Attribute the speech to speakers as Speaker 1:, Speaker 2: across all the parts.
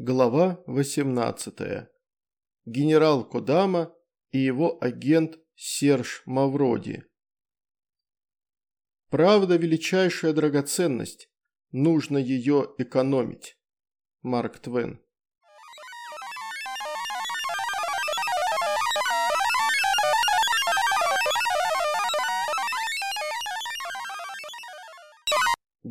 Speaker 1: Глава 18. Генерал Кодама и его агент Серж Мавроди. Правда – величайшая драгоценность. Нужно ее экономить. Марк Твен.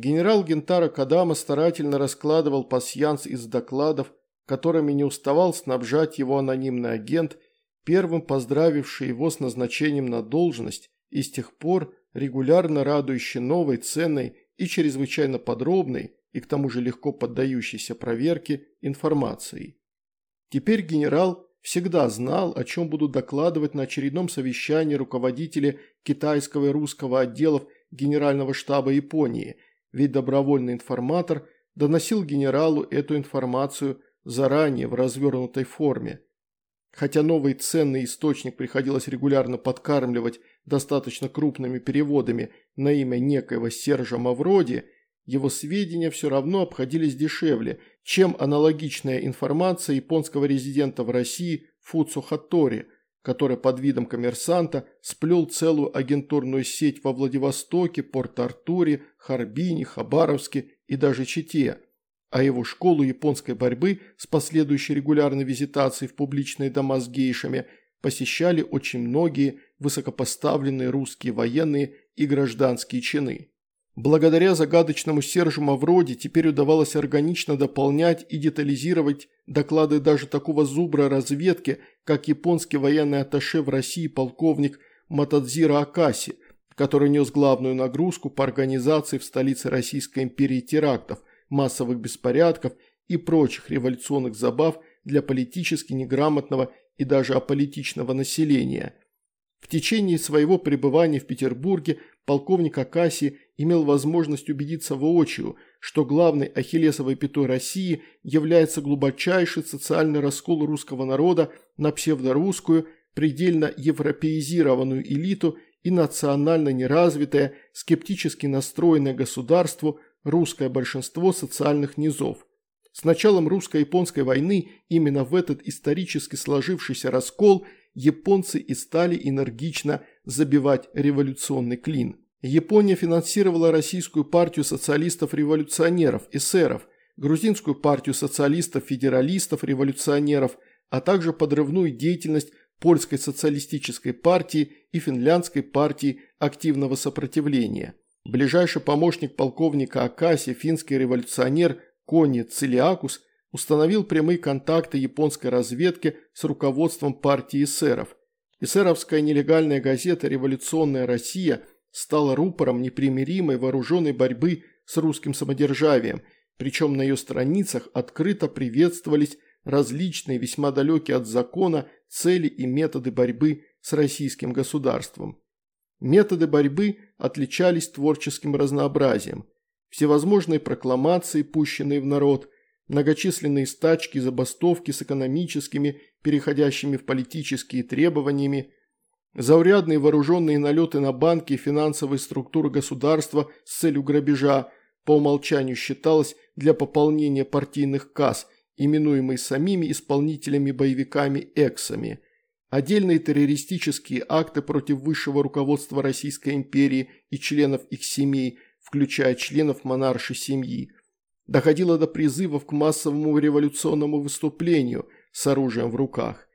Speaker 1: Генерал Гентара Кадама старательно раскладывал пасьянс из докладов, которыми не уставал снабжать его анонимный агент, первым поздравивший его с назначением на должность и с тех пор регулярно радующий новой, ценной и чрезвычайно подробной, и к тому же легко поддающейся проверке, информацией. Теперь генерал всегда знал, о чем будут докладывать на очередном совещании руководители китайского и русского отделов Генерального штаба Японии – ведь добровольный информатор доносил генералу эту информацию заранее в развернутой форме. Хотя новый ценный источник приходилось регулярно подкармливать достаточно крупными переводами на имя некоего Сержа Мавроди, его сведения все равно обходились дешевле, чем аналогичная информация японского резидента в России Фуцу Хаттори – который под видом коммерсанта сплел целую агентурную сеть во Владивостоке, Порт-Артуре, Харбине, Хабаровске и даже Чите, а его школу японской борьбы с последующей регулярной визитацией в публичные дома с гейшами посещали очень многие высокопоставленные русские военные и гражданские чины. Благодаря загадочному Сержу Мавроди теперь удавалось органично дополнять и детализировать доклады даже такого зубра разведки, как японский военный атташе в России полковник Матадзира Акаси, который нес главную нагрузку по организации в столице Российской империи терактов, массовых беспорядков и прочих революционных забав для политически неграмотного и даже аполитичного населения. В течение своего пребывания в Петербурге полковник Акаси имел возможность убедиться воочию, что главной ахиллесовой пятой России является глубочайший социальный раскол русского народа на псевдорусскую, предельно европеизированную элиту и национально неразвитое, скептически настроенное государство русское большинство социальных низов. С началом русско-японской войны именно в этот исторически сложившийся раскол японцы и стали энергично забивать революционный клин. Япония финансировала Российскую партию социалистов-революционеров, эсеров, Грузинскую партию социалистов-федералистов-революционеров, а также подрывную деятельность Польской социалистической партии и Финляндской партии активного сопротивления. Ближайший помощник полковника Акаси, финский революционер Кони Целиакус, установил прямые контакты японской разведки с руководством партии эсеров. Эсеровская нелегальная газета «Революционная Россия» – стала рупором непримиримой вооруженной борьбы с русским самодержавием, причем на ее страницах открыто приветствовались различные, весьма далекие от закона, цели и методы борьбы с российским государством. Методы борьбы отличались творческим разнообразием. Всевозможные прокламации, пущенные в народ, многочисленные стачки, забастовки с экономическими, переходящими в политические требованиями, Заурядные вооруженные налеты на банки и финансовые структуры государства с целью грабежа по умолчанию считалось для пополнения партийных касс, именуемые самими исполнителями-боевиками «эксами». Отдельные террористические акты против высшего руководства Российской империи и членов их семей, включая членов монаршей семьи. Доходило до призывов к массовому революционному выступлению с оружием в руках.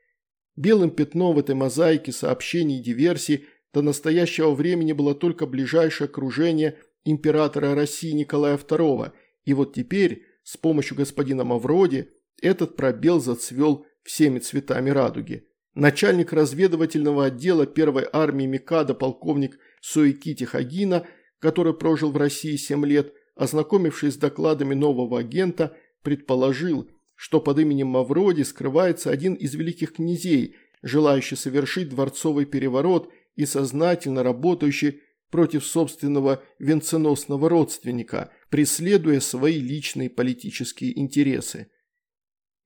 Speaker 1: Белым пятном в этой мозаике сообщений и диверсий до настоящего времени было только ближайшее окружение императора России Николая II, и вот теперь, с помощью господина Мавроди, этот пробел зацвел всеми цветами радуги. Начальник разведывательного отдела первой армии Микада полковник Суикити Хагина, который прожил в России 7 лет, ознакомившись с докладами нового агента, предположил, что под именем Мавроди скрывается один из великих князей, желающий совершить дворцовый переворот и сознательно работающий против собственного венценосного родственника, преследуя свои личные политические интересы.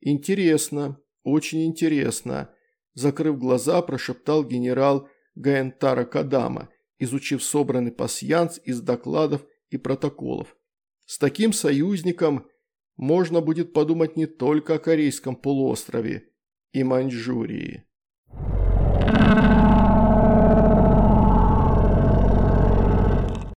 Speaker 1: «Интересно, очень интересно», – закрыв глаза, прошептал генерал Гаентара Кадама, изучив собранный пасьянс из докладов и протоколов. «С таким союзником можно будет подумать не только о Корейском полуострове и Маньчжурии.